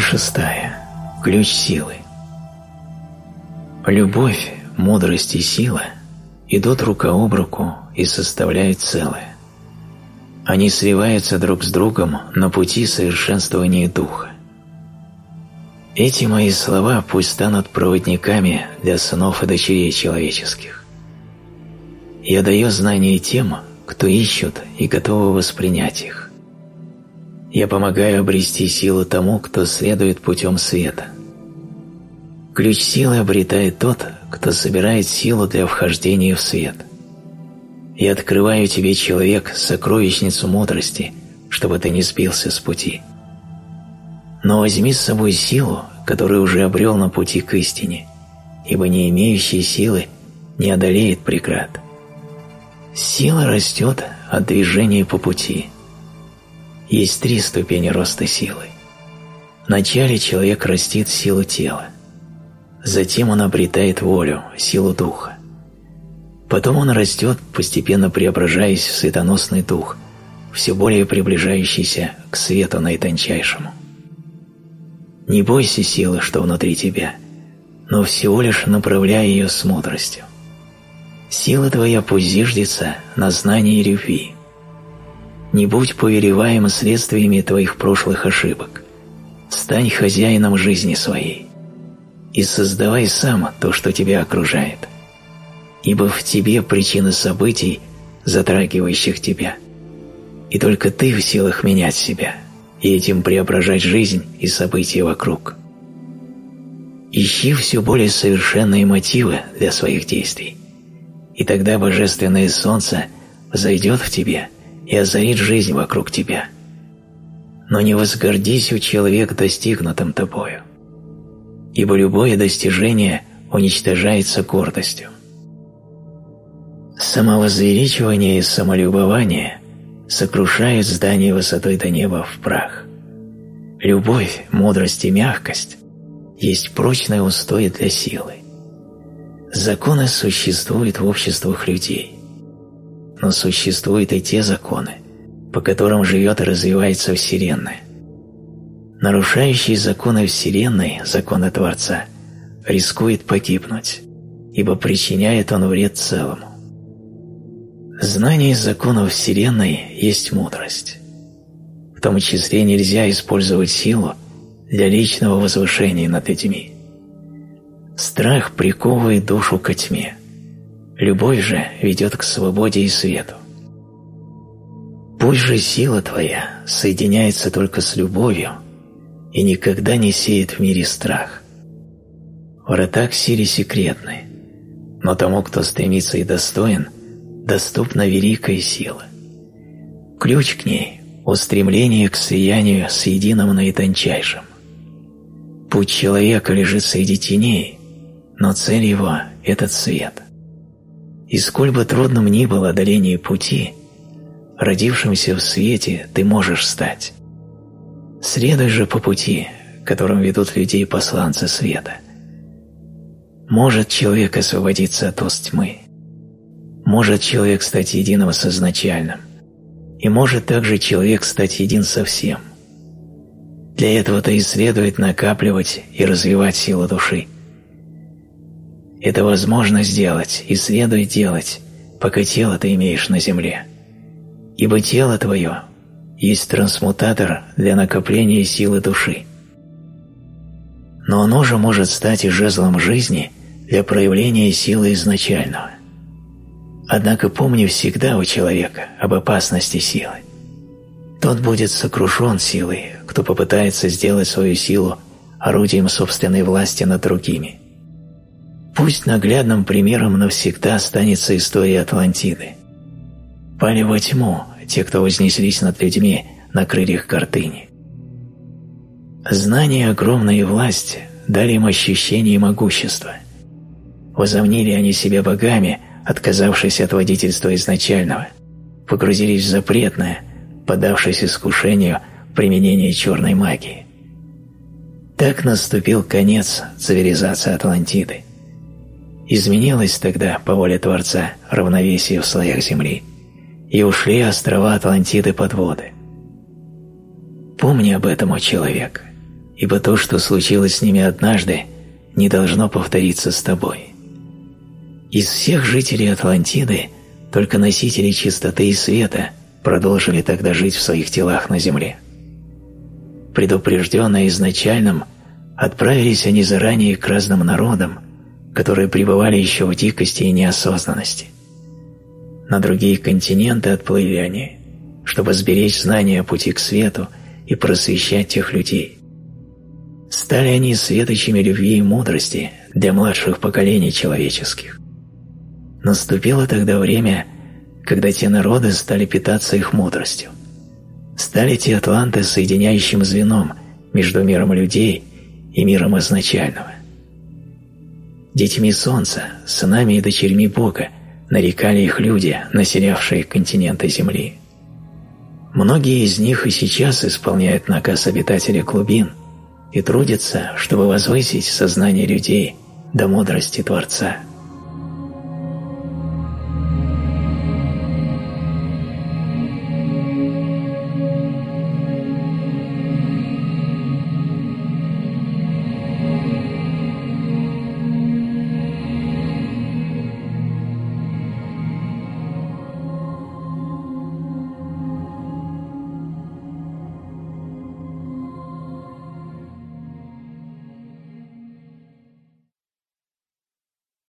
Шестая. Ключ силы. Любовь, мудрость и сила идут рука об руку и составляют целое. Они сливаются друг с другом на пути совершенствования духа. Эти мои слова пусть станут проводниками для сынов и дочерей человеческих. Я даю знания тем, кто ищут и готовы воспринять их. Я помогаю обрести силу тому, кто следует путем света. Ключ силы обретает тот, кто собирает силу для вхождения в свет. Я открываю тебе, человек, сокровищницу мудрости, чтобы ты не сбился с пути. Но возьми с собой силу, которую уже обрел на пути к истине, ибо не имеющий силы не одолеет преград. Сила растет от движения по пути – есть три ступени роста силы. Вначале человек растит силу тела. Затем он обретает волю, силу духа. Потом он растет, постепенно преображаясь в светоносный дух, все более приближающийся к свету наитончайшему. Не бойся силы, что внутри тебя, но всего лишь направляй ее с мудростью. Сила твоя пусть зиждется на знании и любви, не будь повелеваем следствиями твоих прошлых ошибок. Стань хозяином жизни своей и создавай сам то, что тебя окружает. Ибо в тебе причины событий, затрагивающих тебя. И только ты в силах менять себя и этим преображать жизнь и события вокруг. Ищи все более совершенные мотивы для своих действий, и тогда божественное солнце зайдет в тебе – и озарит жизнь вокруг тебя. Но не возгордись у человека достигнутым тобою, ибо любое достижение уничтожается гордостью. Самовозвеличивание и самолюбование сокрушают здание высотой до неба в прах. Любовь, мудрость и мягкость есть прочный устой для силы. Законы существуют в обществах людей но существуют и те законы, по которым живет и развивается Вселенная. Нарушающий законы Вселенной, законы Творца, рискует погибнуть, ибо причиняет он вред целому. Знание законов Вселенной есть мудрость. В том числе нельзя использовать силу для личного возвышения над людьми. Страх приковывает душу ко тьме – Любовь же ведет к свободе и свету. Пусть же сила твоя соединяется только с любовью и никогда не сеет в мире страх. Врата к силе секретны, но тому, кто стремится и достоин, доступна великая сила. Ключ к ней – устремление к слиянию с единым наитончайшим. Путь человека лежит среди теней, но цель его – этот свет – и сколь бы трудным ни было одоление пути, родившимся в свете ты можешь стать. Следуй же по пути, которым ведут людей посланцы света. Может человек освободиться от уст тьмы, может человек стать единым с изначальным, и может также человек стать един со всем. Для этого-то и следует накапливать и развивать силу души – это возможно сделать и следует делать, пока тело ты имеешь на земле. Ибо тело твое есть трансмутатор для накопления силы души. Но оно же может стать и жезлом жизни для проявления силы изначального. Однако помни всегда у человека об опасности силы. Тот будет сокрушен силой, кто попытается сделать свою силу орудием собственной власти над другими. Пусть наглядным примером навсегда останется история Атлантиды. Пали во тьму те, кто вознеслись над людьми на крыльях гордыни. Знание, огромная власть дали им ощущение могущества. Возомнили они себя богами, отказавшись от водительства изначального, погрузились в запретное, подавшись искушению применения черной магии. Так наступил конец цивилизации Атлантиды. Изменилось тогда, по воле Творца, равновесие в слоях Земли, и ушли острова Атлантиды под воды. Помни об этом, о человек, ибо то, что случилось с ними однажды, не должно повториться с тобой. Из всех жителей Атлантиды только носители чистоты и света продолжили тогда жить в своих телах на земле. Предупрежденные изначальным, отправились они заранее к разным народам, которые пребывали еще в дикости и неосознанности. На другие континенты отплыли они, чтобы сберечь знания о пути к свету и просвещать тех людей. Стали они светочами любви и мудрости для младших поколений человеческих. Наступило тогда время, когда те народы стали питаться их мудростью. Стали те атланты соединяющим звеном между миром людей и миром изначального. Детьми Солнца, сынами и дочерьми Бога нарекали их люди, населявшие континенты Земли. Многие из них и сейчас исполняют наказ обитателя глубин и трудятся, чтобы возвысить сознание людей до мудрости Творца –